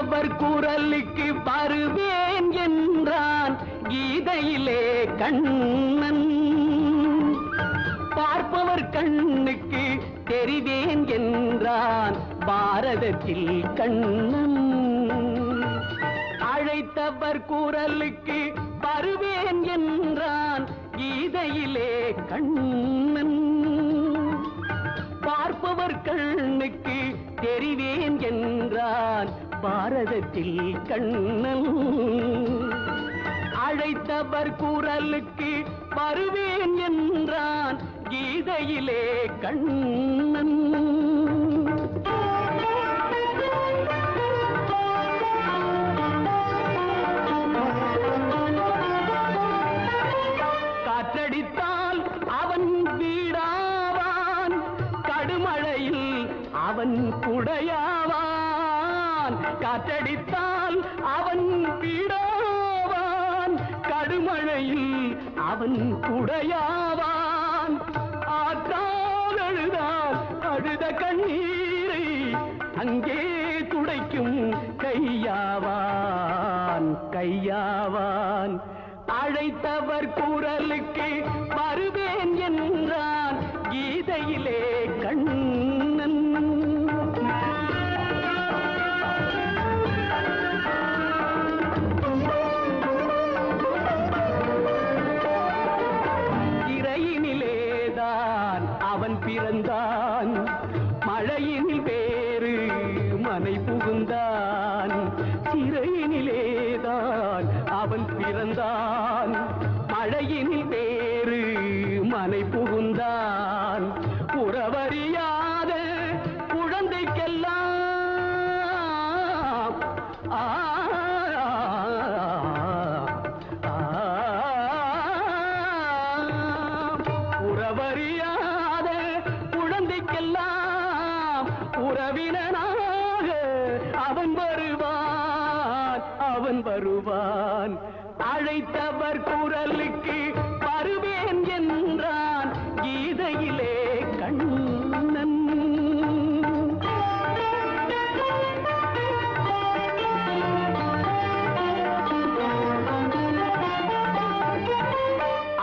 அவர் குரலுக்கு வருவேன் என்றான் கீதையிலே கண்ணன். பார்ப்பவர் கண்ணுக்கு தெரிவேன் என்றான் பாரதத்தில் கண்ணன். அழைத்தவர் குரலுக்கு வருவேன் என்றான் கீதையிலே கண்ணன். பார்ப்பவர் கண்ணுக்கு தெரிவேன் என்றான் பாரதத்தில் கண்ணன். அழைத்தவர் குரலுக்கு வருவேன் என்றான் கீதையிலே கண்ணன். காற்றடித்தால் அவன் வீடாவான். கடுமழையில் அவன் குடையாவான். காற்றடித்தால் அவன் வீடாவான் கடுமழையில் அவன் குடையாவான் ஆற்றால் அழுதால் அழுத கண்ணீரை அங்கே துடைக்கும் கையாவான் கையாவான். அழைத்தவர் குரலுக்கு பிறந்தான். மழையினில் வேறு மனை புகுந்தான். சிறையினிலேதான் அவன் பிறந்தான். மழையினில் வேறு மனை புகுந்தான். உறவறியாத உறவினனாக அவன் வருவான் அவன் வருவான். அழைத்தவர் குரலுக்கு வருவேன் என்றான் கீதையிலே கண்ணன்.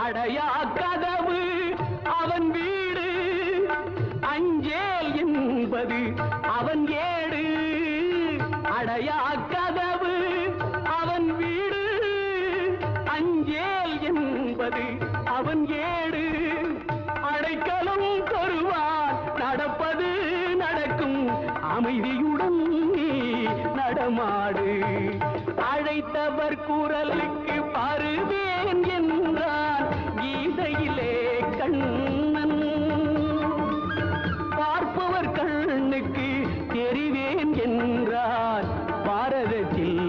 அடையா கதவு அவன் வீடு அஞ்சேல் என்பது அவன் ஏடு. அடையா கதவு அவன் வீடு. அஞ்சேல் என்பது அவன் ஏடு. அடைக்கலம் தருவான் நடப்பது நடக்கும். அமைதியுடன் நீ நடமாடு. அழைத்தவர் குரலுக்கு பருவேன் என்றார். ஆழத்தில்